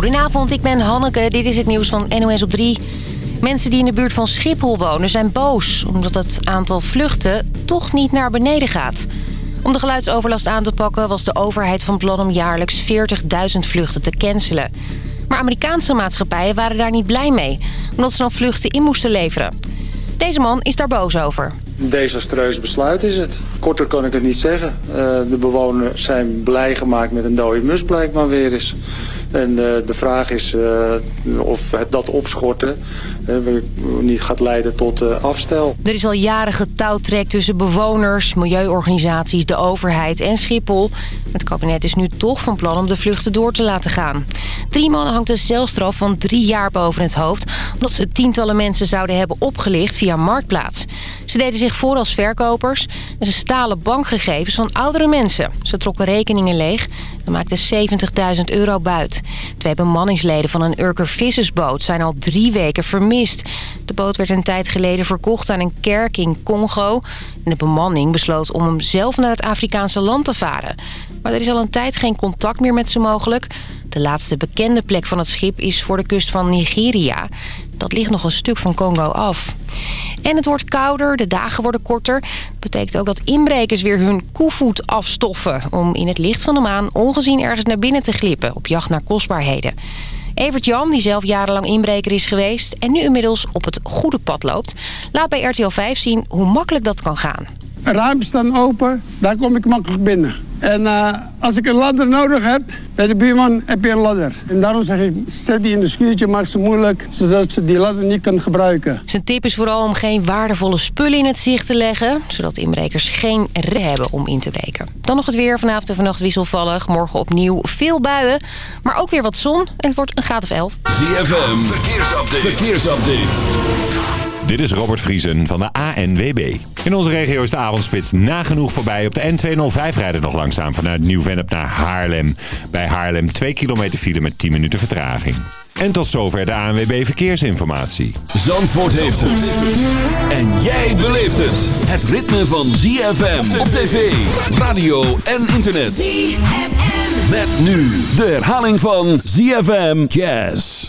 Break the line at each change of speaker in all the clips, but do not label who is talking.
Goedenavond, ik ben Hanneke. Dit is het nieuws van NOS op 3. Mensen die in de buurt van Schiphol wonen zijn boos... omdat het aantal vluchten toch niet naar beneden gaat. Om de geluidsoverlast aan te pakken was de overheid van plan om jaarlijks 40.000 vluchten te cancelen. Maar Amerikaanse maatschappijen waren daar niet blij mee... omdat ze dan vluchten in moesten leveren. Deze man is daar boos over.
Een desastreus besluit is het. Korter kan ik het niet zeggen. Uh, de bewoners zijn blij gemaakt met een dode mus blijkbaar weer eens. En uh, de vraag is uh, of het dat opschorten niet gaat leiden tot afstel.
Er is al jaren getouwtrek tussen bewoners, milieuorganisaties, de overheid en Schiphol. Het kabinet is nu toch van plan om de vluchten door te laten gaan. Drie mannen hangt een celstraf van drie jaar boven het hoofd... omdat ze tientallen mensen zouden hebben opgelicht via Marktplaats. Ze deden zich voor als verkopers en ze stalen bankgegevens van oudere mensen. Ze trokken rekeningen leeg en maakten 70.000 euro buit. Twee bemanningsleden van een Urker vissersboot zijn al drie weken vermist. De boot werd een tijd geleden verkocht aan een kerk in Congo. En de bemanning besloot om hem zelf naar het Afrikaanse land te varen. Maar er is al een tijd geen contact meer met ze mogelijk. De laatste bekende plek van het schip is voor de kust van Nigeria. Dat ligt nog een stuk van Congo af. En het wordt kouder, de dagen worden korter. Dat betekent ook dat inbrekers weer hun koevoet afstoffen... om in het licht van de maan ongezien ergens naar binnen te glippen... op jacht naar kostbaarheden. Evert Jan, die zelf jarenlang inbreker is geweest... en nu inmiddels op het goede pad loopt... laat bij RTL 5 zien hoe makkelijk dat kan gaan.
Ruimte staan open, daar kom ik makkelijk binnen. En uh, als ik een ladder nodig heb, bij de buurman heb je een ladder. En daarom zeg ik, zet die in de schuurtje, maak ze moeilijk, zodat ze die ladder niet kan gebruiken.
Zijn tip is vooral om geen waardevolle spullen in het zicht te leggen, zodat inbrekers geen reden hebben om in te breken. Dan nog het weer, vanavond en vannacht wisselvallig, morgen opnieuw veel buien, maar ook weer wat zon en het wordt een graad of 11.
ZFM, verkeersupdate. verkeersupdate.
Dit is Robert Vriesen van de ANWB. In onze regio is de avondspits nagenoeg voorbij. Op de N205 rijden nog langzaam vanuit Nieuw-Vennep naar Haarlem. Bij Haarlem 2 kilometer file met 10 minuten vertraging. En tot zover de ANWB Verkeersinformatie.
Zandvoort heeft het. En jij beleeft het. Het ritme van ZFM op tv, radio en internet. ZFM. Met nu de herhaling van ZFM Jazz.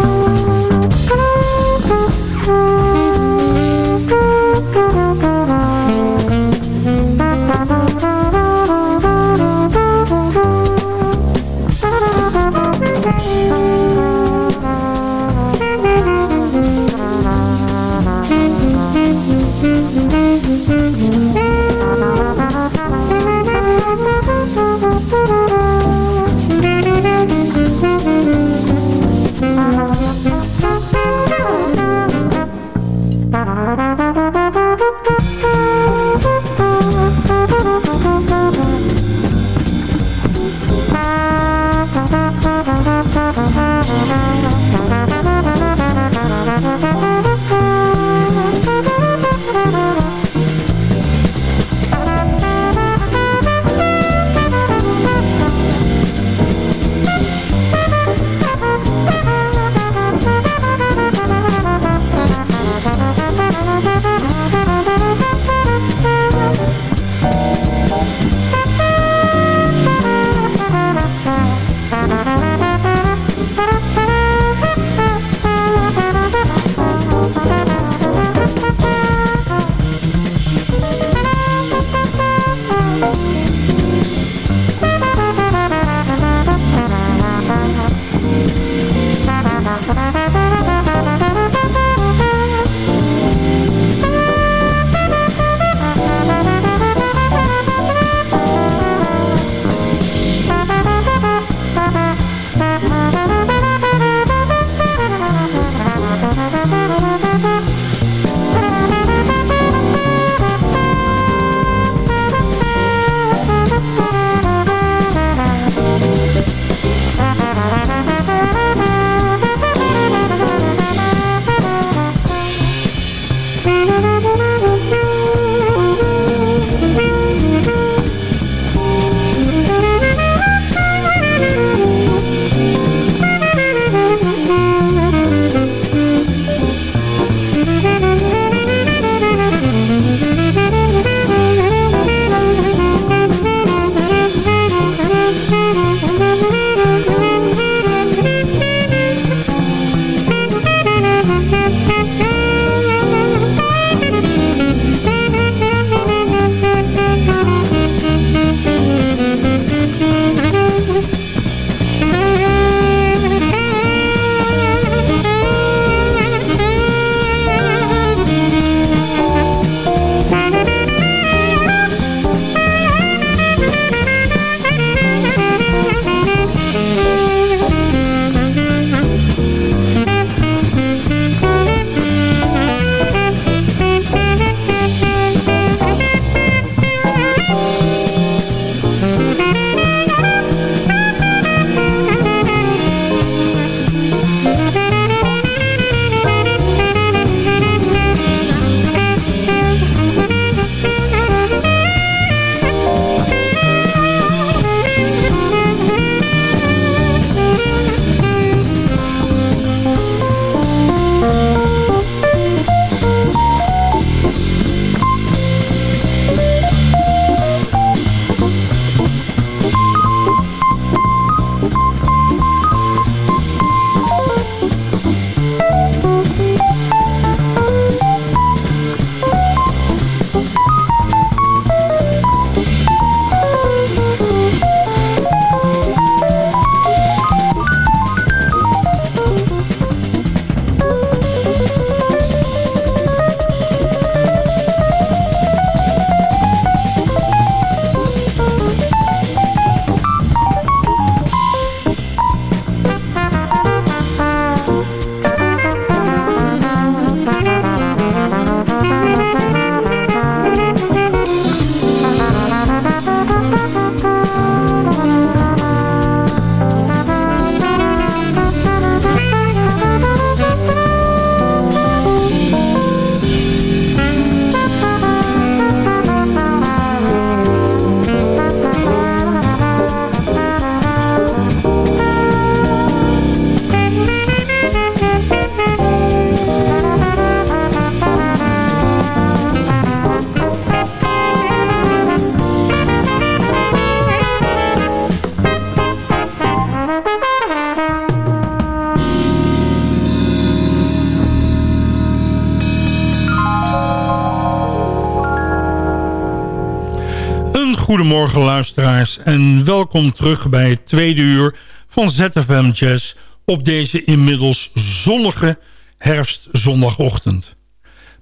en welkom terug bij het tweede uur van ZFM Jazz op deze inmiddels zonnige herfstzondagochtend.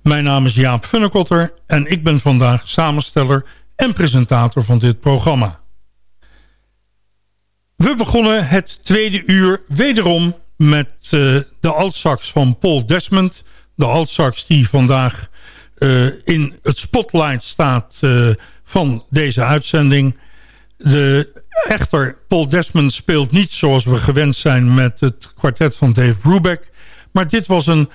Mijn naam is Jaap Funnekotter en ik ben vandaag samensteller en presentator van dit programma. We begonnen het tweede uur wederom met uh, de altsax van Paul Desmond. De altsax die vandaag uh, in het spotlight staat uh, van deze uitzending. De, echter, Paul Desmond speelt niet zoals we gewend zijn met het kwartet van Dave Brubeck. Maar dit was een,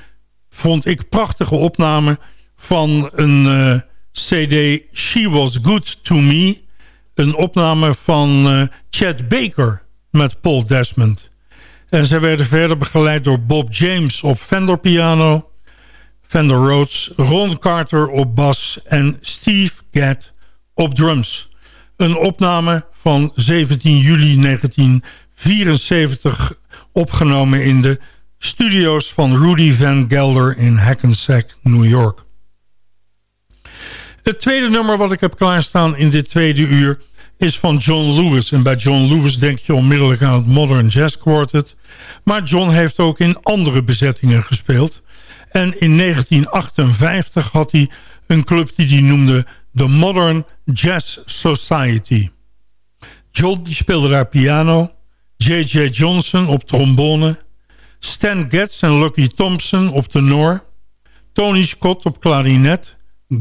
vond ik, prachtige opname van een uh, cd She Was Good To Me. Een opname van uh, Chad Baker met Paul Desmond. En zij werden verder begeleid door Bob James op Fender piano... Fender Rhodes, Ron Carter op bas en Steve Gadd op drums. Een opname van 17 juli 1974 opgenomen in de studio's van Rudy Van Gelder in Hackensack, New York. Het tweede nummer wat ik heb klaarstaan in dit tweede uur is van John Lewis. En bij John Lewis denk je onmiddellijk aan het Modern Jazz Quartet. Maar John heeft ook in andere bezettingen gespeeld. En in 1958 had hij een club die hij noemde de Modern Jazz Society. John speelde daar piano. J.J. Johnson op trombone. Stan Getz en Lucky Thompson op tenor. Tony Scott op klarinet.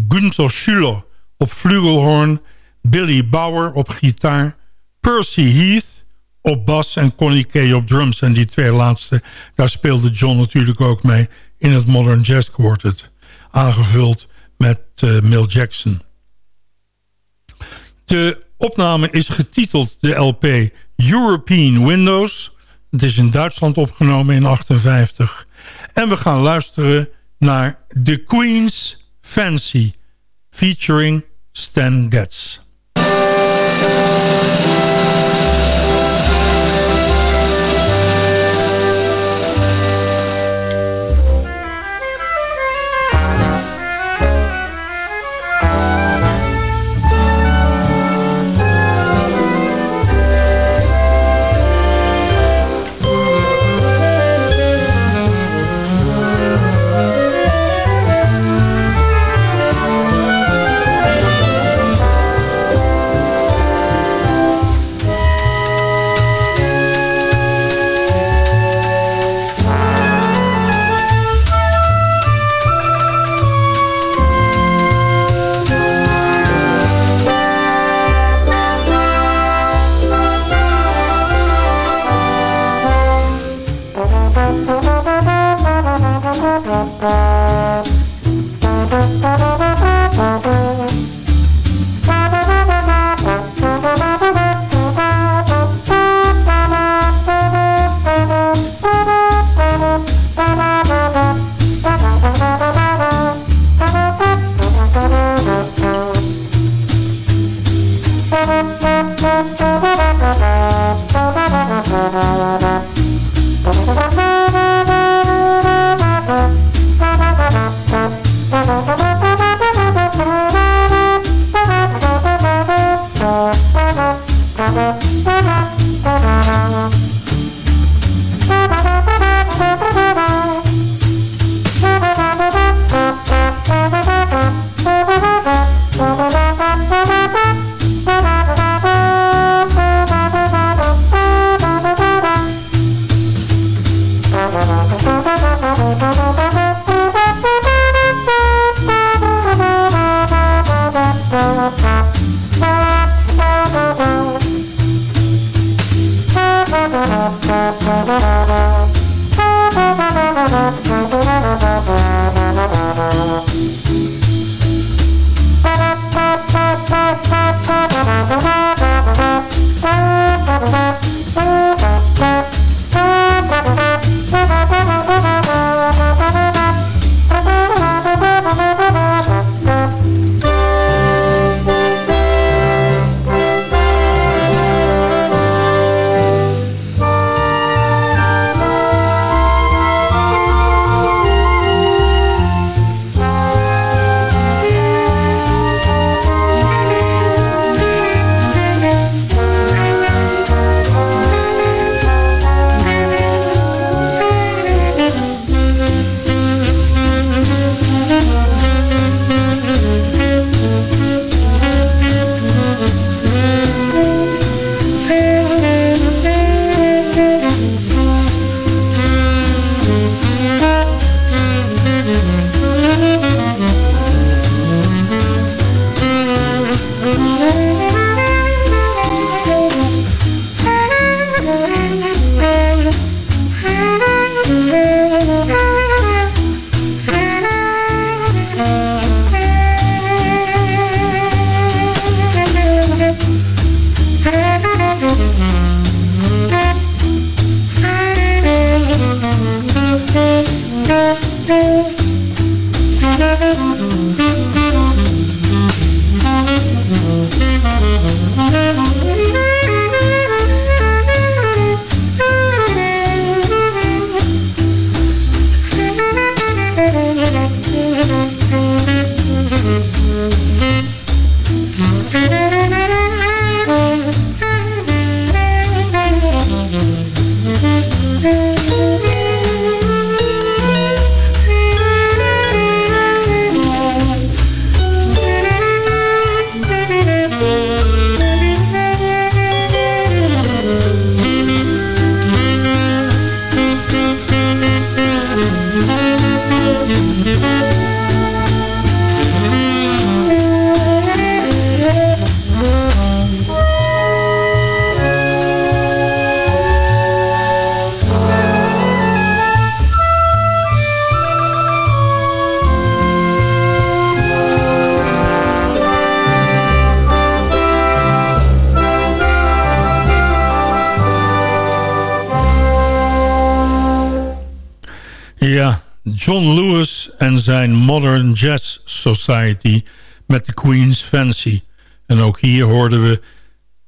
Gunther Schuller op flugelhorn. Billy Bauer op gitaar. Percy Heath op bas en Connie Kay op drums. En die twee laatste, daar speelde John natuurlijk ook mee in het Modern Jazz Quartet. Aangevuld met uh, Mel Jackson. De opname is getiteld de LP European Windows. Het is in Duitsland opgenomen in 58. En we gaan luisteren naar The Queen's Fancy featuring Stan Getz. Ja, John Lewis en zijn Modern Jazz Society met de Queen's Fancy. En ook hier hoorden we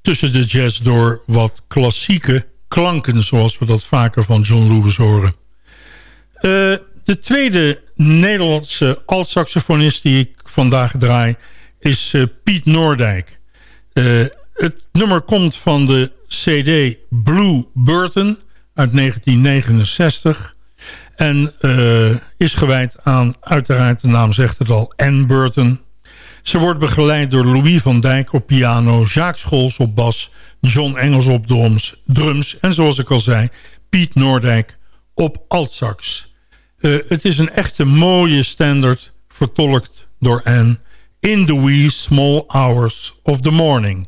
tussen de jazz door wat klassieke klanken... zoals we dat vaker van John Lewis horen. Uh, de tweede Nederlandse alt-saxofonist die ik vandaag draai... is uh, Piet Noordijk. Uh, het nummer komt van de CD Blue Burton uit 1969... En uh, is gewijd aan, uiteraard, de naam zegt het al, Anne Burton. Ze wordt begeleid door Louis van Dijk op piano, Jacques Scholz op bas, John Engels op drums, drums en zoals ik al zei, Piet Noordijk op altsax. Uh, het is een echte mooie standard, vertolkt door Anne, In the wee small hours of the morning.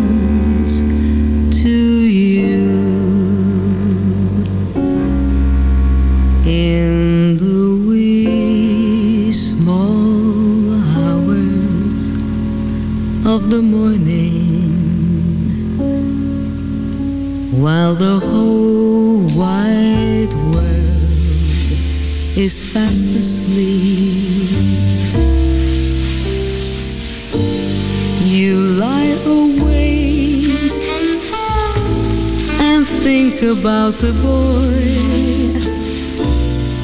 of the morning while the whole wide world is fast asleep. You lie awake and think about the boy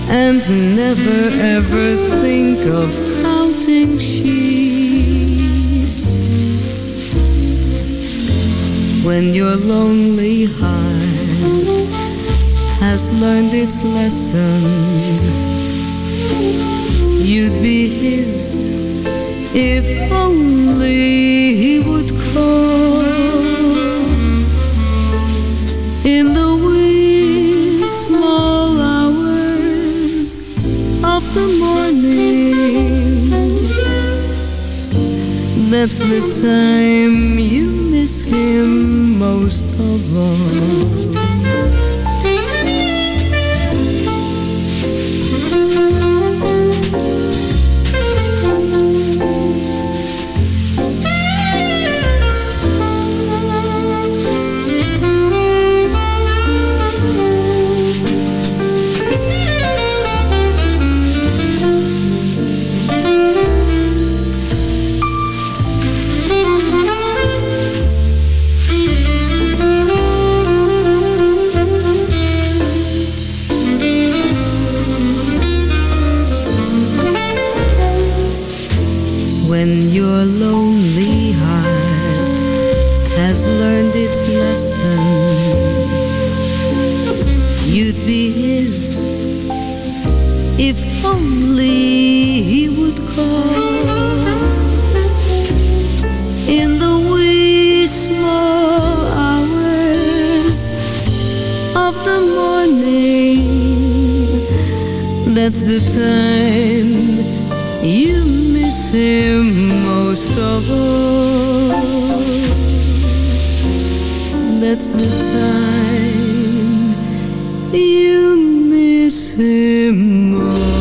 and never ever think of counting sheep when your lonely heart has learned its lesson. You'd be his if only he would call. In the wee small hours of the morning That's the time you miss him most of all That's the time you miss him most of all. That's the time you miss him most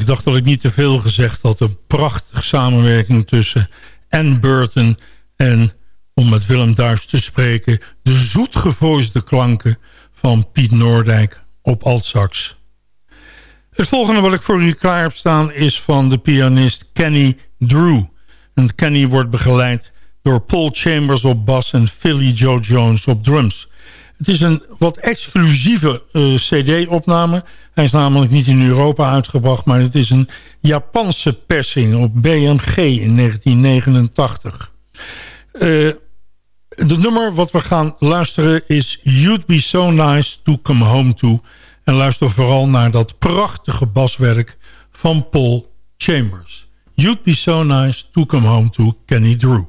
ik dacht dat ik niet te veel gezegd had. Een prachtige samenwerking tussen Anne Burton en, om met Willem Duis te spreken... de zoetgevoisde klanken van Piet Noordijk op altsax. Het volgende wat ik voor u klaar heb staan is van de pianist Kenny Drew. En Kenny wordt begeleid door Paul Chambers op bas en Philly Joe Jones op drums. Het is een wat exclusieve uh, cd-opname. Hij is namelijk niet in Europa uitgebracht... maar het is een Japanse persing op BMG in 1989. Uh, de nummer wat we gaan luisteren is You'd Be So Nice To Come Home To. En luister vooral naar dat prachtige baswerk van Paul Chambers. You'd be so nice to come home to Kenny Drew.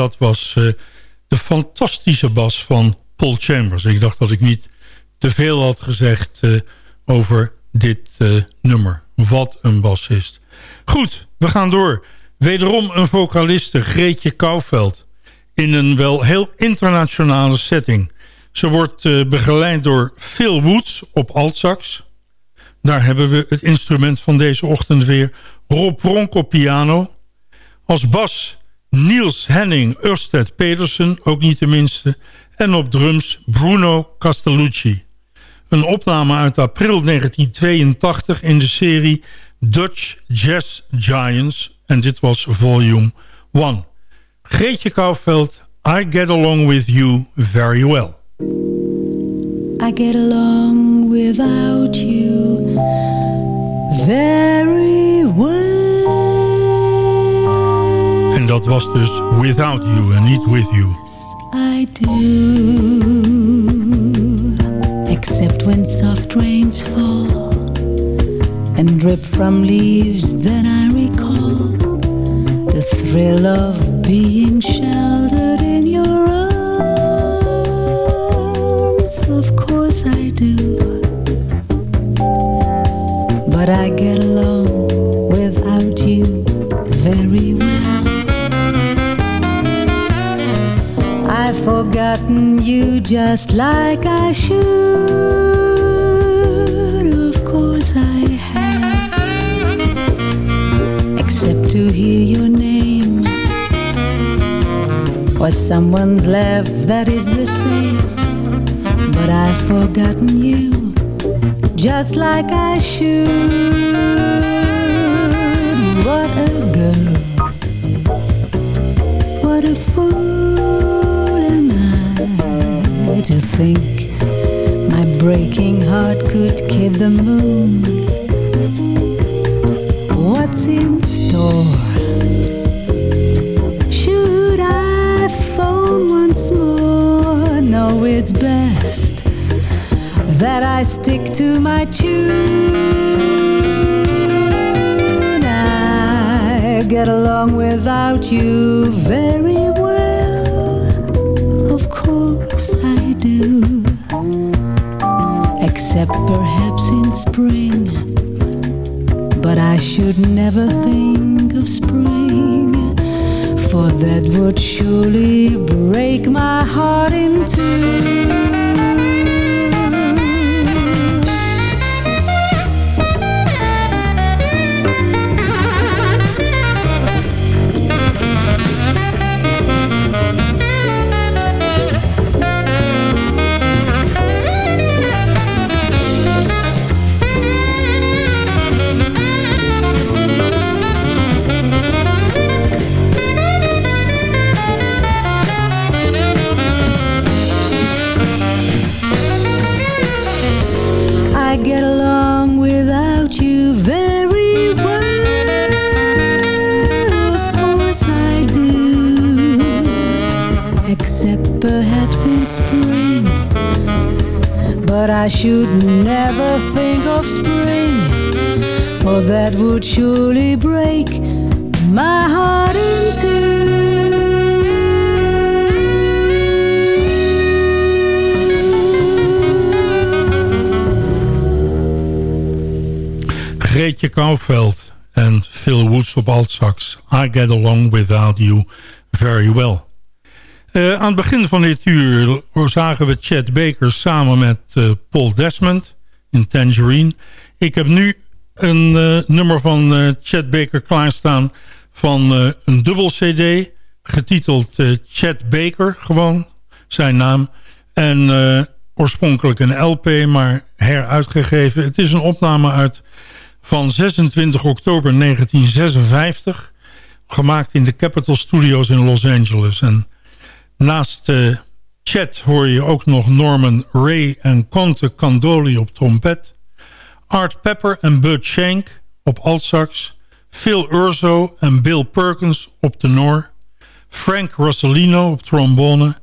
Dat was uh, de fantastische bas van Paul Chambers. Ik dacht dat ik niet te veel had gezegd uh, over dit uh, nummer. Wat een bassist. Goed, we gaan door. Wederom een vocaliste, Greetje Kouwveld. In een wel heel internationale setting. Ze wordt begeleid door Phil Woods op altsax. Daar hebben we het instrument van deze ochtend weer. Rob Ronk op piano. Als bas Niels Henning Ørsted Pedersen, ook niet de minste. En op drums Bruno Castellucci. Een opname uit april 1982 in de serie Dutch Jazz Giants. En dit was volume 1. Greetje Kouwveld, I Get Along With You Very Well.
I get along without you very well.
Dat was dus Without You en niet With You.
I do. Except when soft rains fall and drip from leaves, then I recall the thrill of being sheltered in your arms. Of course I do. But I get along without you very well. Forgotten you just like I should. Of course I have. Except to hear your name or someone's laugh that is the same. But I've forgotten you just like I should. What a girl. What a fool think my breaking heart could kid the moon. What's in store? Should I phone once more? No, it's best that I stick to my tune. I get along without you very well. Perhaps in spring. But I should never think of spring. For that would surely break my heart in two. I should never think of spring. For that would surely break my heart in two.
Greetje Kouwveld en Phil Woods op altsax. I Get Along Without You Very Well. Eh, aan het begin van dit uur zagen we Chad Baker samen met eh, Paul Desmond in Tangerine. Ik heb nu een eh, nummer van Chad Baker klaarstaan van een dubbel cd. Getiteld Chad Baker, gewoon zijn naam. En oorspronkelijk een LP, maar heruitgegeven. Het is een opname uit van 26 oktober 1956. Gemaakt in de Capitol Studios in Los Angeles. En naast uh, Chet hoor je ook nog Norman Ray en Conte Candoli op trompet. Art Pepper en Bud Shank op altsax. Phil Urso en Bill Perkins op tenor. Frank Rossellino op trombone.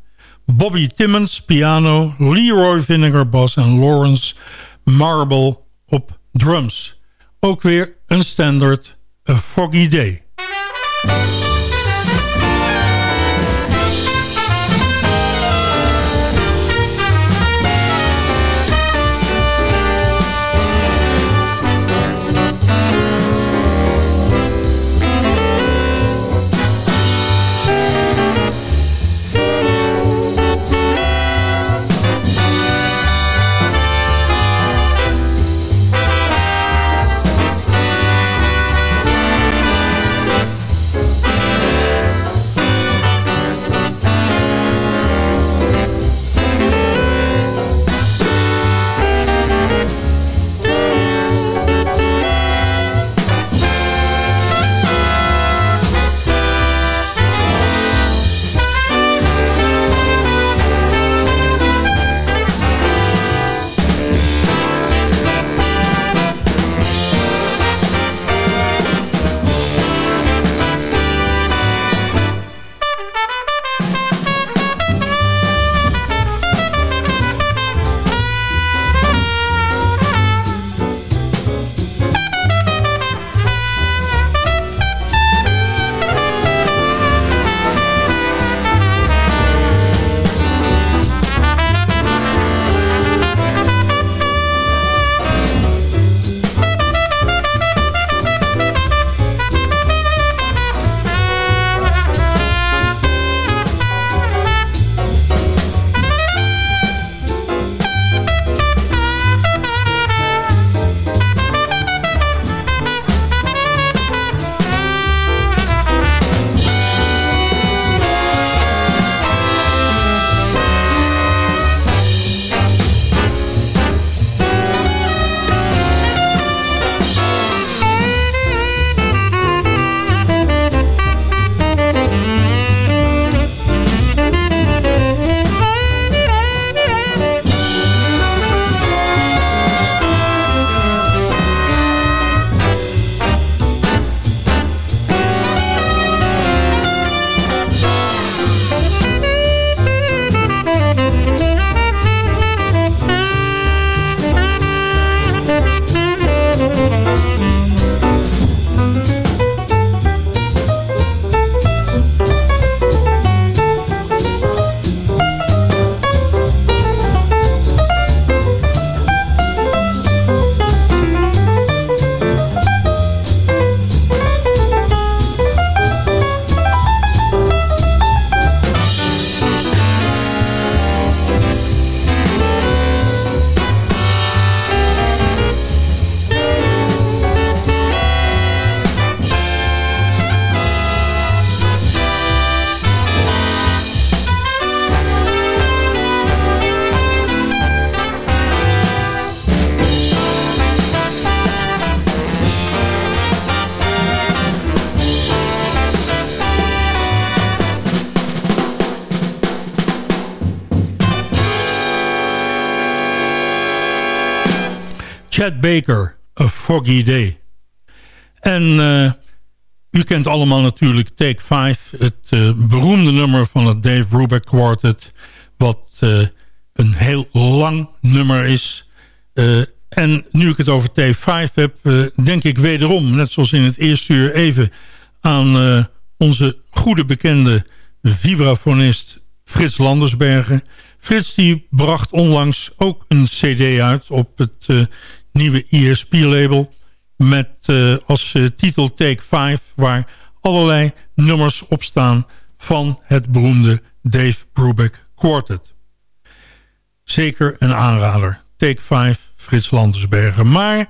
Bobby Timmons piano. Leroy Vinegar bas en Lawrence Marble op drums. Ook weer een standaard A Foggy Day. Baker, A Foggy Day. En uh, u kent allemaal natuurlijk Take 5, het uh, beroemde nummer van het Dave Brubeck Quartet, wat uh, een heel lang nummer is. en nu ik het over Take 5 heb, denk ik wederom, net zoals in het eerste uur, even aan onze goede bekende vibrafonist Frits Landersbergen. Frits die bracht onlangs ook een cd uit op het nieuwe ESP-label met uh, als uh, titel Take 5... waar allerlei nummers op staan van het beroemde Dave Brubeck Quartet. Zeker een aanrader. Take 5, Frits Landersbergen. Maar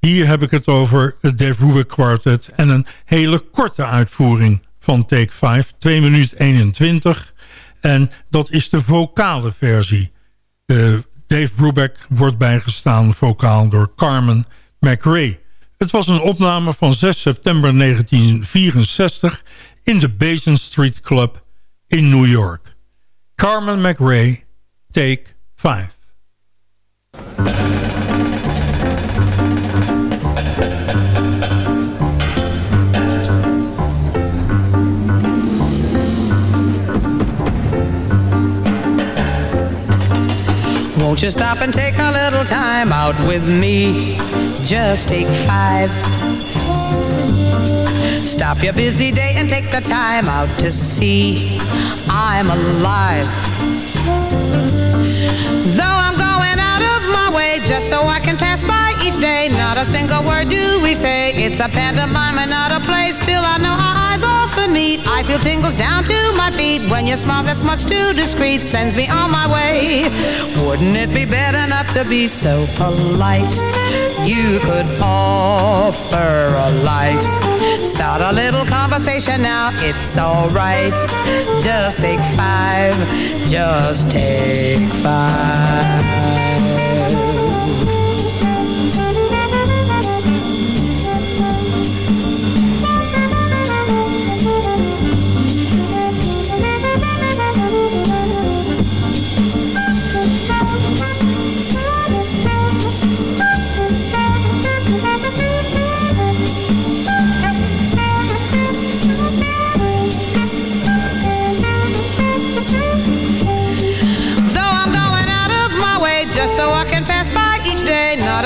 hier heb ik het over het Dave Brubeck Quartet... en een hele korte uitvoering van Take 5. 2 minuten 21. En dat is de vocale versie. Uh, Dave Brubeck wordt bijgestaan vocaal door Carmen McRae. Het was een opname van 6 september 1964 in de Basin Street Club in New York. Carmen McRae, Take 5.
Won't you stop and take a little time out with me? Just take five. Stop your busy day and take the time out to see I'm alive. Though I'm going out of my way just so I can pass by each day, not a single word do we say. It's a pantomime and not a play. Still, I know our eyes often meet. I feel tingles down to my feet when your smile that's much too discreet sends me on my way. Wouldn't it be better not to be so polite? You could offer a light. Start a little conversation now, it's alright. Just take five, just take five.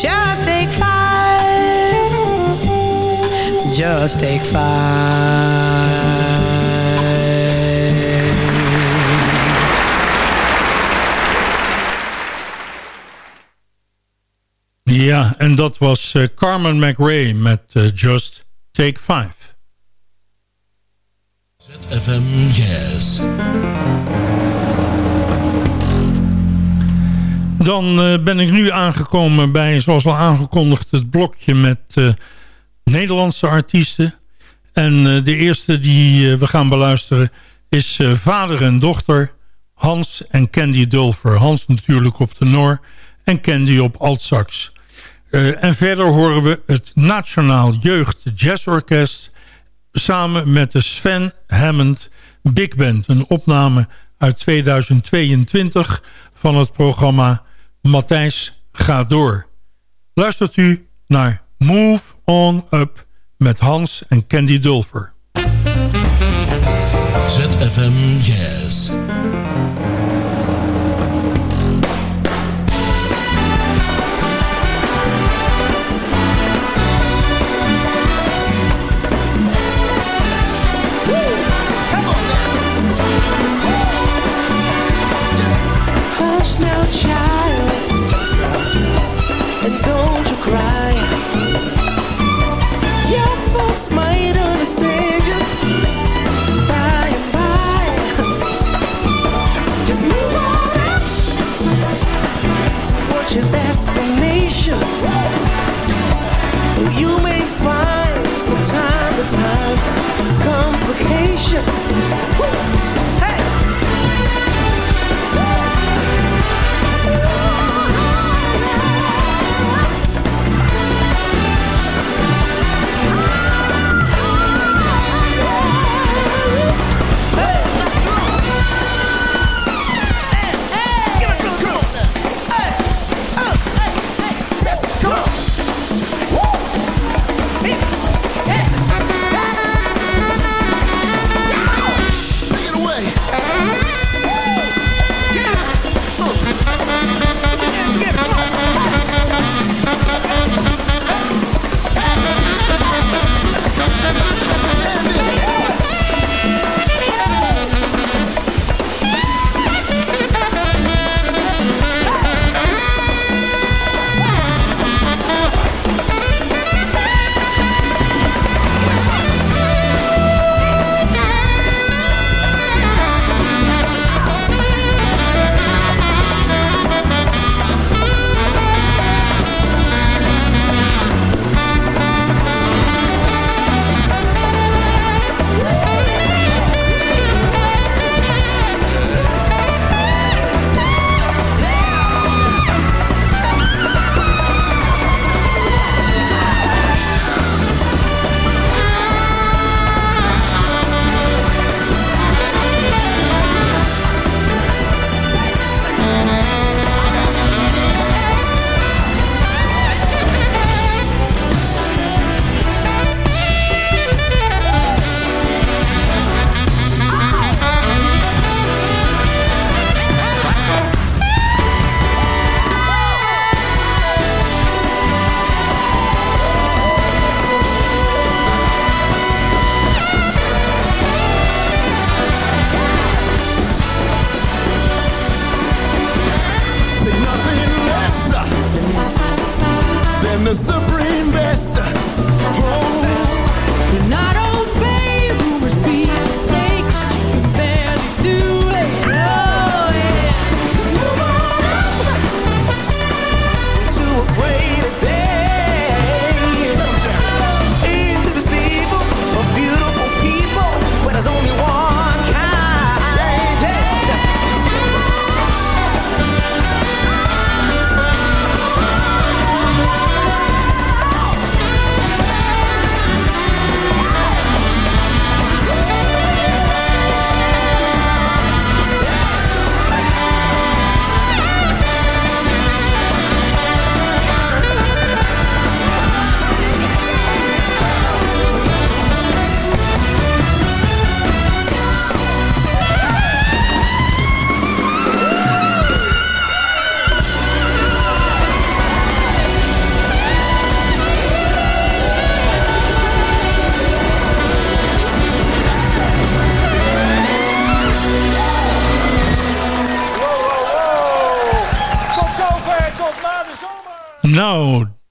Just take five. Just take five.
Ja, en dat was uh, Carmen McRae met uh, Just Take Five.
ZFM Yes.
Dan uh, ben ik nu aangekomen bij, zoals al aangekondigd, het blokje met uh, Nederlandse artiesten. En uh, de eerste die we gaan beluisteren is vader en dochter Hans en Candy Dulfer. Hans natuurlijk op de Noor en Candy op altsax. en verder horen we het Nationaal Jeugd Jazzorkest... samen met de Sven Hammond Big Band. Een opname uit 2022 van het programma Matthijs gaat door. Luistert u naar Move On Up met Hans en Candy Dulfer.
ZFM Jazz. now, child.
Education. You may find from time to time complications.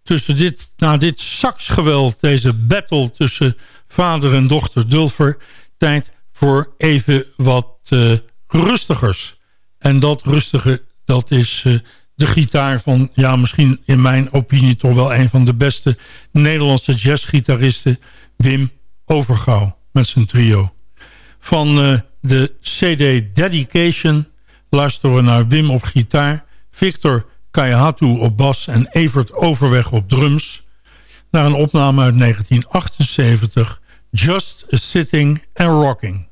Tussen dit, na dit saksgeweld, deze battle tussen vader en dochter Dulfer... tijd voor even wat eh, rustigers. En dat rustige, dat is eh, de gitaar van... ja, misschien in mijn opinie toch wel een van de beste Nederlandse jazzgitaristen... Wim Overgouw met zijn trio. Van eh, de CD Dedication luisteren we naar Wim op gitaar... Victor Kayahatu op bas en Evert Overweg op drums... naar een opname uit 1978, Just Sitting and Rocking.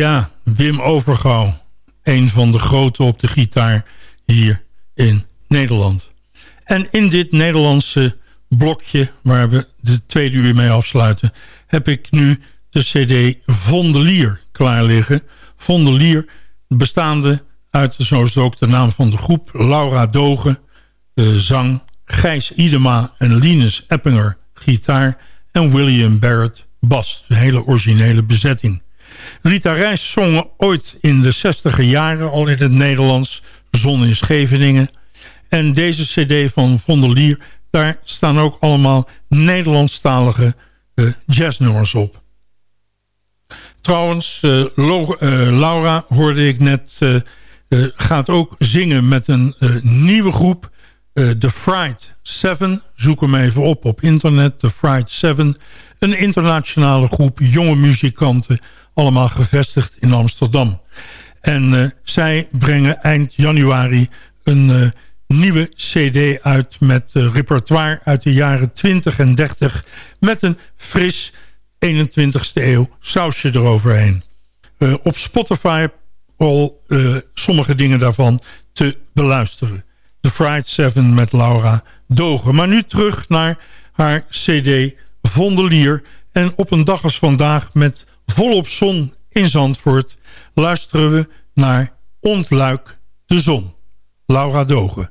Ja, Wim Overgouw. Een van de grote op de gitaar hier in Nederland. En in dit Nederlandse blokje, waar we de tweede uur mee afsluiten... heb ik nu de cd Vondelier klaar liggen. Vondelier, bestaande uit, zoals ook de naam van de groep... Laura Dogen, de zang, Gijs Idema en Linus Eppinger, gitaar... en William Barrett, bas. Een hele originele bezetting. Rita Reis zong ooit in de 60 jaren al in het Nederlands. Zon in Scheveningen. En deze cd van Vondelier, daar staan ook allemaal Nederlandstalige uh, jazznummers op. Trouwens, Lo, uh, Laura hoorde ik net, gaat ook zingen met een nieuwe groep. The Fried Seven, zoek hem even op op internet. The Fried Seven, een internationale groep jonge muzikanten allemaal gevestigd in Amsterdam. En uh, zij brengen eind januari een uh, nieuwe cd uit met uh, repertoire uit de jaren 20 en 30... met een fris 21ste eeuw sausje eroverheen. op Spotify al sommige dingen daarvan te beluisteren. The Fried Seven met Laura Dogen. Maar nu terug naar haar cd Vondelier... en op een dag als vandaag met volop zon in Zandvoort... luisteren we naar Ontluik de Zon. Laura Dogen.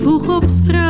vroeg op straat.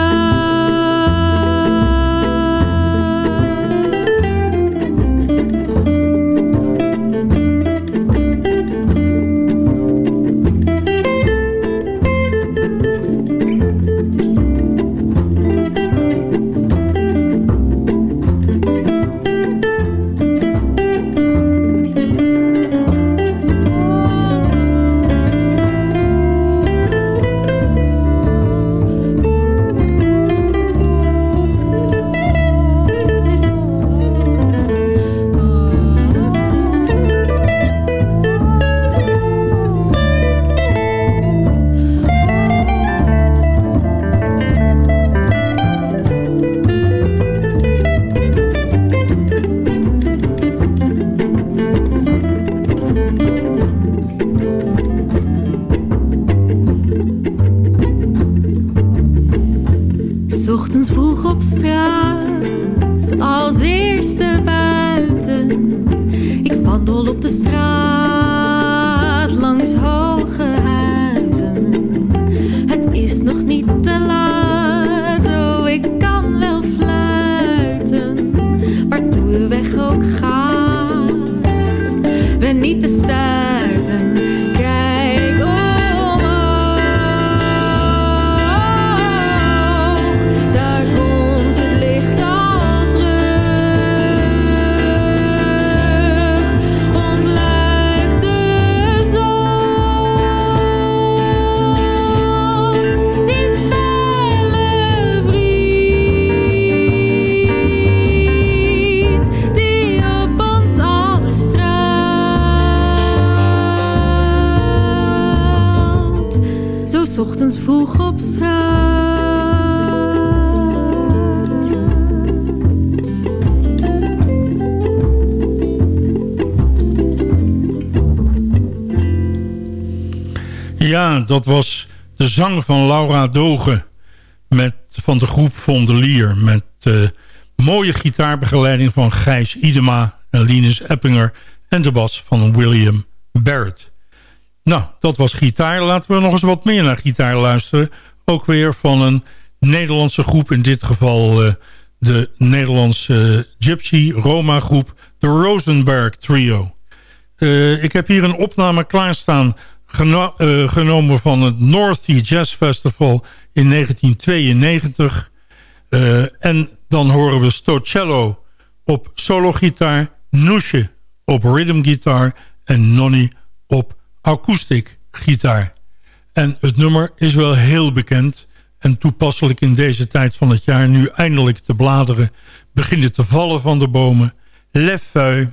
Ochtends vroeg op straat.
Ja, dat was de zang van Laura Dogen met, van de groep Vondelier. Met eh, mooie gitaarbegeleiding van Gijs Idema en Linus Eppinger... en de bas van William Barrett. Nou, dat was gitaar. Laten we nog eens wat meer naar gitaar luisteren. Ook weer van een Nederlandse groep. In dit geval eh, de Nederlandse Gypsy Roma groep. De Rosenberg Trio. Eh, ik heb hier een opname klaarstaan eh, genomen van het North Sea Jazz Festival in 1992. Eh, en dan horen we Stocello op solo-gitaar, Noesje op rhythm-gitaar en Nonny op akoestiek gitaar. En het nummer is wel heel bekend en toepasselijk in deze tijd van het jaar... nu eindelijk de bladeren beginnen te vallen van de bomen. Les feuilles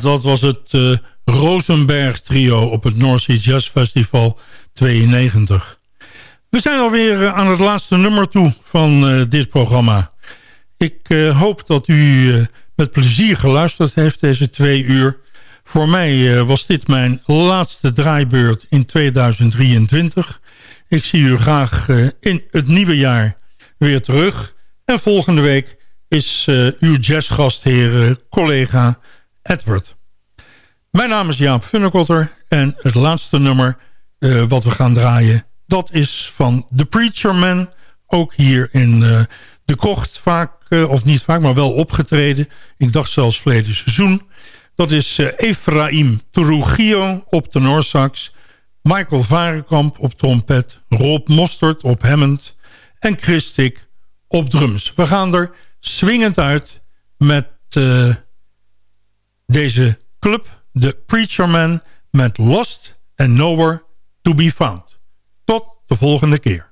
Dat was het eh, Rosenberg trio op het North Sea Jazz Festival 92. We zijn alweer eh, aan het laatste nummer toe van eh, dit programma. Ik hoop dat u met plezier geluisterd heeft deze twee uur. Voor mij was dit mijn laatste draaibeurt in 2023. Ik zie u graag in het nieuwe jaar weer terug. En volgende week is uw jazzgastheer collega Edward. Mijn naam is Jaap Funnekotter en het laatste nummer eh, wat we gaan draaien... dat is van The Preacher Man, ook hier in eh, de kocht vaak, eh, of niet vaak, maar wel opgetreden. Ik dacht zelfs verleden seizoen. Dat is Efraim Trujillo op tenorsax... Michael Varenkamp op trompet... Rob Mostert op Hammond... en Chris Tick op drums. We gaan er swingend uit met deze club, The Preacher Man... met Lost and Nowhere to be Found. Tot de volgende keer.